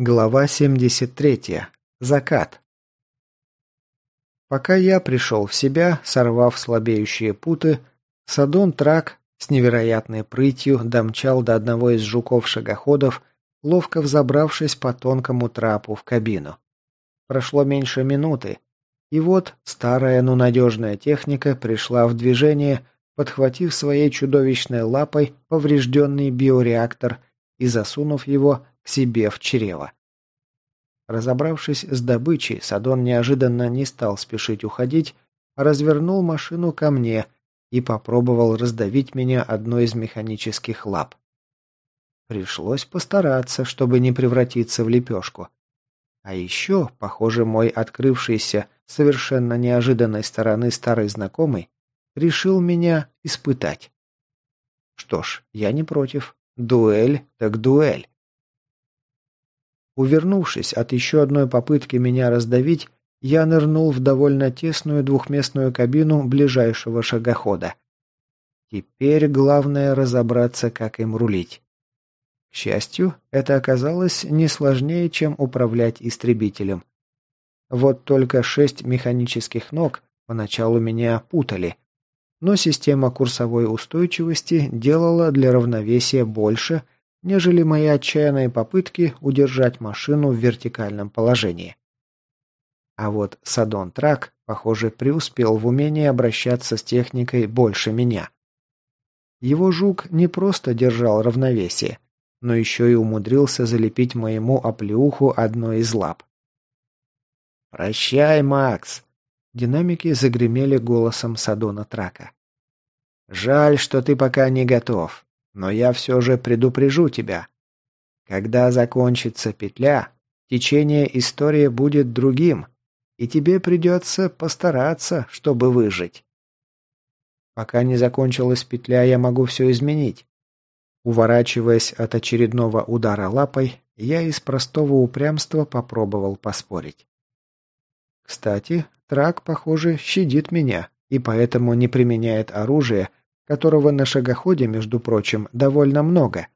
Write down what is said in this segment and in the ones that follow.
Глава 73. Закат. Пока я пришел в себя, сорвав слабеющие путы, Садон Трак с невероятной прытью домчал до одного из жуков-шагоходов, ловко взобравшись по тонкому трапу в кабину. Прошло меньше минуты, и вот старая, но надежная техника пришла в движение, подхватив своей чудовищной лапой поврежденный биореактор и засунув его себе в чрево. Разобравшись с добычей, Садон неожиданно не стал спешить уходить, а развернул машину ко мне и попробовал раздавить меня одной из механических лап. Пришлось постараться, чтобы не превратиться в лепешку. А еще, похоже, мой открывшийся совершенно неожиданной стороны старый знакомый решил меня испытать. Что ж, я не против. Дуэль так дуэль. Увернувшись от еще одной попытки меня раздавить, я нырнул в довольно тесную двухместную кабину ближайшего шагохода. Теперь главное разобраться, как им рулить. К счастью, это оказалось не сложнее, чем управлять истребителем. Вот только шесть механических ног поначалу меня путали, но система курсовой устойчивости делала для равновесия больше – нежели мои отчаянные попытки удержать машину в вертикальном положении. А вот Садон Трак, похоже, преуспел в умении обращаться с техникой больше меня. Его жук не просто держал равновесие, но еще и умудрился залепить моему оплеуху одной из лап. «Прощай, Макс!» Динамики загремели голосом Садона Трака. «Жаль, что ты пока не готов. Но я все же предупрежу тебя. Когда закончится петля, течение истории будет другим, и тебе придется постараться, чтобы выжить. Пока не закончилась петля, я могу все изменить. Уворачиваясь от очередного удара лапой, я из простого упрямства попробовал поспорить. Кстати, трак, похоже, щадит меня и поэтому не применяет оружие, которого на шагоходе, между прочим, довольно много.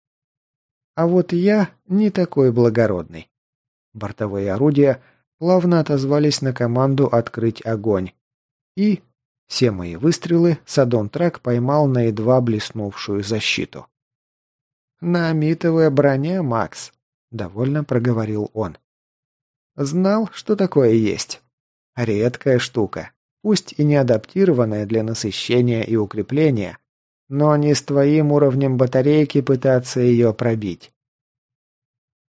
А вот я не такой благородный. Бортовые орудия плавно отозвались на команду открыть огонь. И все мои выстрелы Садон Трак поймал на едва блеснувшую защиту. «Наамитовая броня, Макс», — довольно проговорил он. «Знал, что такое есть. Редкая штука, пусть и не адаптированная для насыщения и укрепления, но не с твоим уровнем батарейки пытаться ее пробить.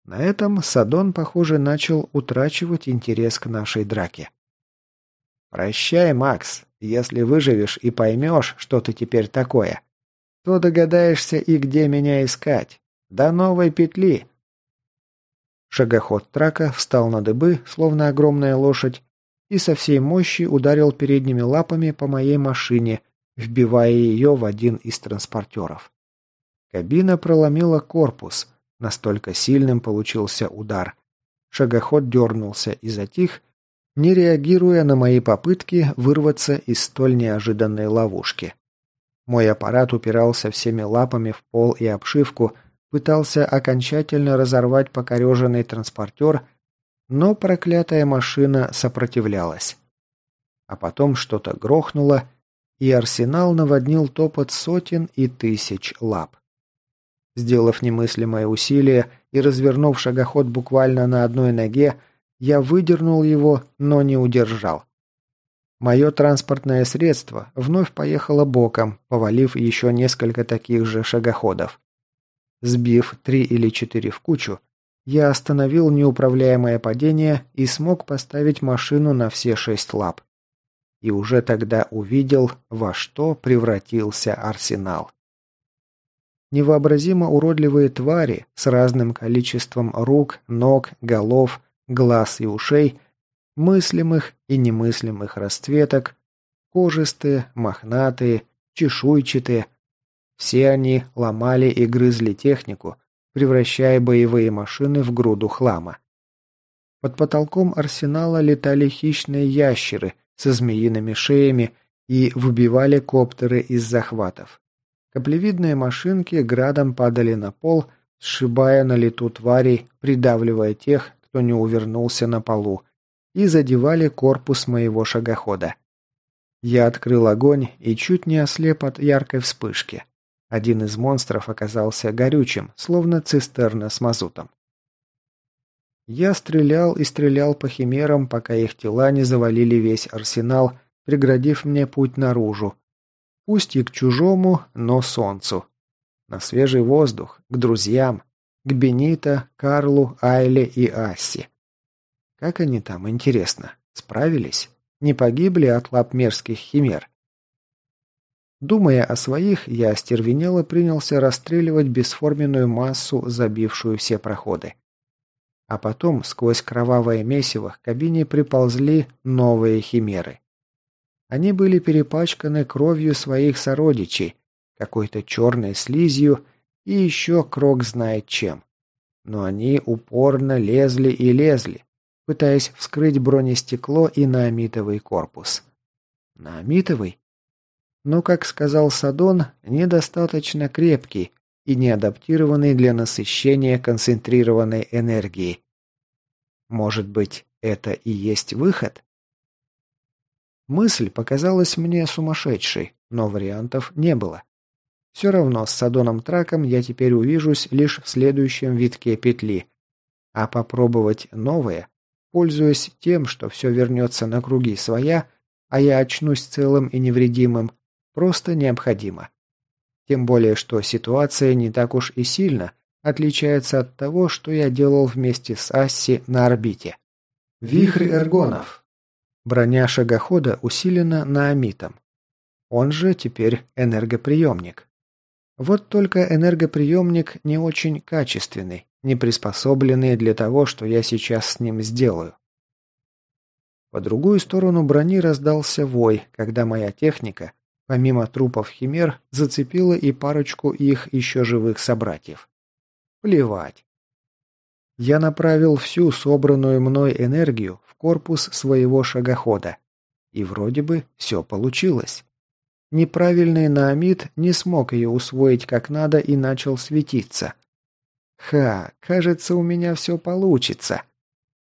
На этом Садон, похоже, начал утрачивать интерес к нашей драке. «Прощай, Макс. Если выживешь и поймешь, что ты теперь такое, то догадаешься и где меня искать. До новой петли!» Шагоход трака встал на дыбы, словно огромная лошадь, и со всей мощи ударил передними лапами по моей машине, вбивая ее в один из транспортеров. Кабина проломила корпус, настолько сильным получился удар. Шагоход дернулся и затих, не реагируя на мои попытки вырваться из столь неожиданной ловушки. Мой аппарат упирался всеми лапами в пол и обшивку, пытался окончательно разорвать покореженный транспортер, но проклятая машина сопротивлялась. А потом что-то грохнуло, и арсенал наводнил топот сотен и тысяч лап. Сделав немыслимое усилие и развернув шагоход буквально на одной ноге, я выдернул его, но не удержал. Мое транспортное средство вновь поехало боком, повалив еще несколько таких же шагоходов. Сбив три или четыре в кучу, я остановил неуправляемое падение и смог поставить машину на все шесть лап и уже тогда увидел, во что превратился арсенал. Невообразимо уродливые твари с разным количеством рук, ног, голов, глаз и ушей, мыслимых и немыслимых расцветок, кожистые, мохнатые, чешуйчатые. Все они ломали и грызли технику, превращая боевые машины в груду хлама. Под потолком арсенала летали хищные ящеры, со змеиными шеями и выбивали коптеры из захватов. Каплевидные машинки градом падали на пол, сшибая на лету тварей, придавливая тех, кто не увернулся на полу, и задевали корпус моего шагохода. Я открыл огонь и чуть не ослеп от яркой вспышки. Один из монстров оказался горючим, словно цистерна с мазутом. Я стрелял и стрелял по химерам, пока их тела не завалили весь арсенал, преградив мне путь наружу. Пусть и к чужому, но солнцу. На свежий воздух, к друзьям, к Бенито, Карлу, Айле и Асси. Как они там, интересно, справились? Не погибли от лап мерзких химер? Думая о своих, я остервенело принялся расстреливать бесформенную массу, забившую все проходы. А потом сквозь кровавое месиво к кабине приползли новые химеры. Они были перепачканы кровью своих сородичей, какой-то черной слизью и еще крок знает чем. Но они упорно лезли и лезли, пытаясь вскрыть бронестекло и наамитовый корпус. Наамитовый? Но, как сказал Садон, недостаточно крепкий и не адаптированный для насыщения концентрированной энергии. Может быть, это и есть выход? Мысль показалась мне сумасшедшей, но вариантов не было. Все равно с Садоном Траком я теперь увижусь лишь в следующем витке петли. А попробовать новое пользуясь тем, что все вернется на круги своя, а я очнусь целым и невредимым, просто необходимо. Тем более, что ситуация не так уж и сильно отличается от того, что я делал вместе с Асси на орбите. Вихрь эргонов. Броня шагохода усилена наамитом. Он же теперь энергоприемник. Вот только энергоприемник не очень качественный, не приспособленный для того, что я сейчас с ним сделаю. По другую сторону брони раздался вой, когда моя техника, помимо трупов химер, зацепила и парочку их еще живых собратьев. Плевать. Я направил всю собранную мной энергию в корпус своего шагохода. И вроде бы все получилось. Неправильный наамид не смог ее усвоить как надо и начал светиться. Ха, кажется, у меня все получится.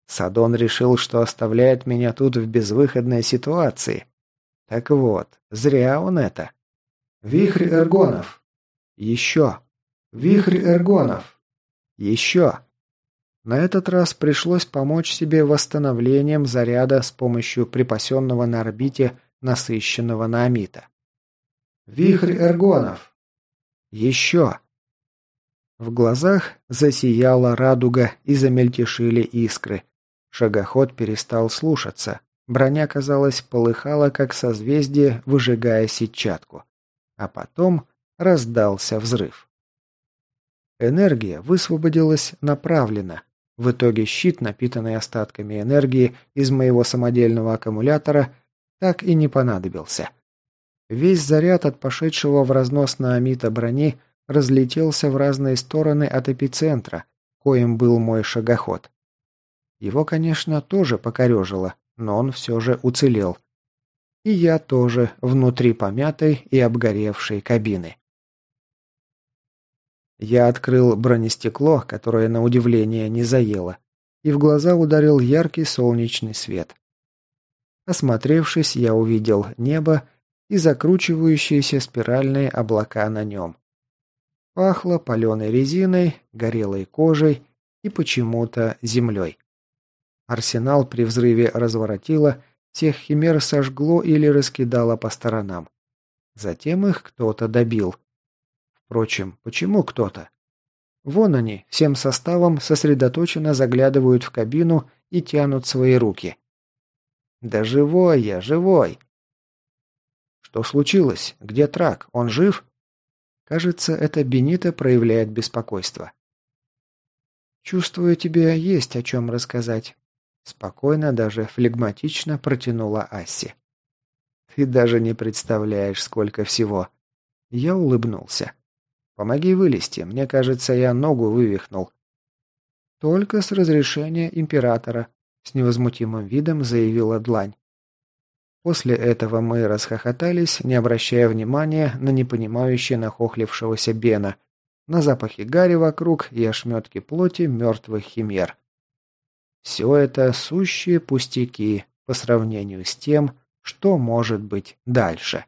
Садон решил, что оставляет меня тут в безвыходной ситуации. Так вот, зря он это. Вихрь эргонов. Еще. Вихрь эргонов. Еще. На этот раз пришлось помочь себе восстановлением заряда с помощью припасенного на орбите насыщенного наамита. Вихрь эргонов. Еще. В глазах засияла радуга и замельтешили искры. Шагоход перестал слушаться. Броня, казалось, полыхала, как созвездие, выжигая сетчатку. А потом раздался взрыв. Энергия высвободилась направленно. В итоге щит, напитанный остатками энергии из моего самодельного аккумулятора, так и не понадобился. Весь заряд от пошедшего в разнос на Амита брони разлетелся в разные стороны от эпицентра, коим был мой шагоход. Его, конечно, тоже покорежило, но он все же уцелел. И я тоже внутри помятой и обгоревшей кабины. Я открыл бронестекло, которое на удивление не заело, и в глаза ударил яркий солнечный свет. Осмотревшись, я увидел небо и закручивающиеся спиральные облака на нем. Пахло паленой резиной, горелой кожей и почему-то землей. Арсенал при взрыве разворотило, всех химер сожгло или раскидало по сторонам. Затем их кто-то добил. Впрочем, почему кто-то? Вон они, всем составом сосредоточенно заглядывают в кабину и тянут свои руки. «Да живой я, живой!» Что случилось? Где Трак? Он жив? Кажется, это Бенита проявляет беспокойство. «Чувствую, тебе есть о чем рассказать», — спокойно, даже флегматично протянула Асси. «Ты даже не представляешь, сколько всего». Я улыбнулся. «Помоги вылезти, мне кажется, я ногу вывихнул». «Только с разрешения императора», — с невозмутимым видом заявила Длань. После этого мы расхохотались, не обращая внимания на непонимающее нахохлившегося Бена, на запахе гари вокруг и ошметки плоти мертвых химер. Все это сущие пустяки по сравнению с тем, что может быть дальше.